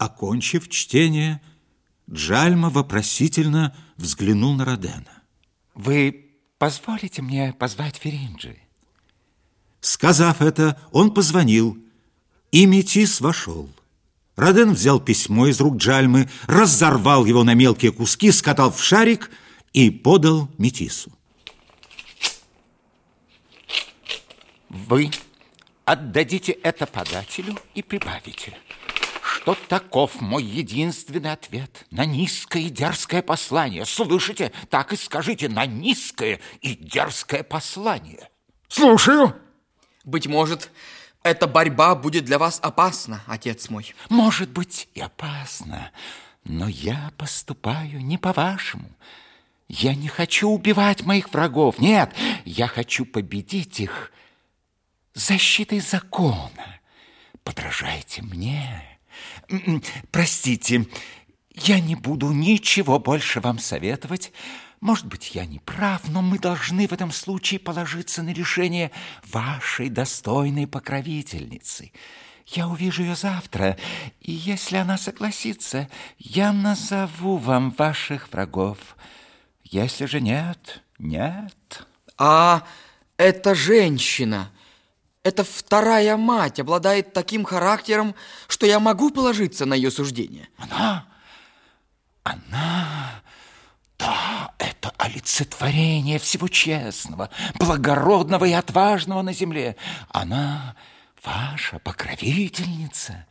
Окончив чтение, Джальма вопросительно взглянул на Родена. Вы позволите мне позвать Феринджи? Сказав это, он позвонил, и Метис вошел. Роден взял письмо из рук Джальмы, разорвал его на мелкие куски, скатал в шарик и подал Метису. Вы отдадите это подателю и прибавите, что таков мой единственный ответ на низкое и дерзкое послание. Слышите? Так и скажите, на низкое и дерзкое послание. Слушаю. Быть может, эта борьба будет для вас опасна, отец мой. Может быть и опасна, но я поступаю не по-вашему. Я не хочу убивать моих врагов. Нет, я хочу победить их защитой закона. Подражайте мне. Простите, я не буду ничего больше вам советовать, может быть, я не прав, но мы должны в этом случае положиться на решение вашей достойной покровительницы. Я увижу ее завтра, и если она согласится, я назову вам ваших врагов. Если же нет, нет. А эта женщина, эта вторая мать обладает таким характером, что я могу положиться на ее суждение. Она, она, да, это олицетворение всего честного, благородного и отважного на земле. Она ваша покровительница.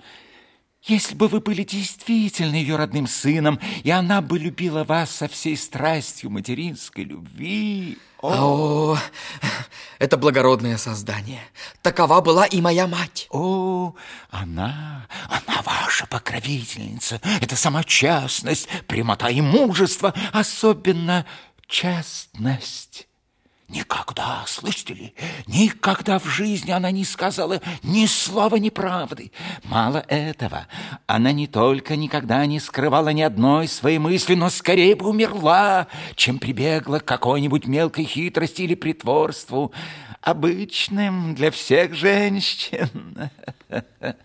Если бы вы были действительно ее родным сыном, и она бы любила вас со всей страстью материнской любви... О, О это благородное создание. Такова была и моя мать. О, она, она ваша покровительница. Это сама честность, прямота и мужество, особенно честность. Никогда, слышите ли, никогда в жизни она не сказала ни слова неправды. Мало этого, она не только никогда не скрывала ни одной своей мысли, но скорее бы умерла, чем прибегла к какой-нибудь мелкой хитрости или притворству, обычным для всех женщин.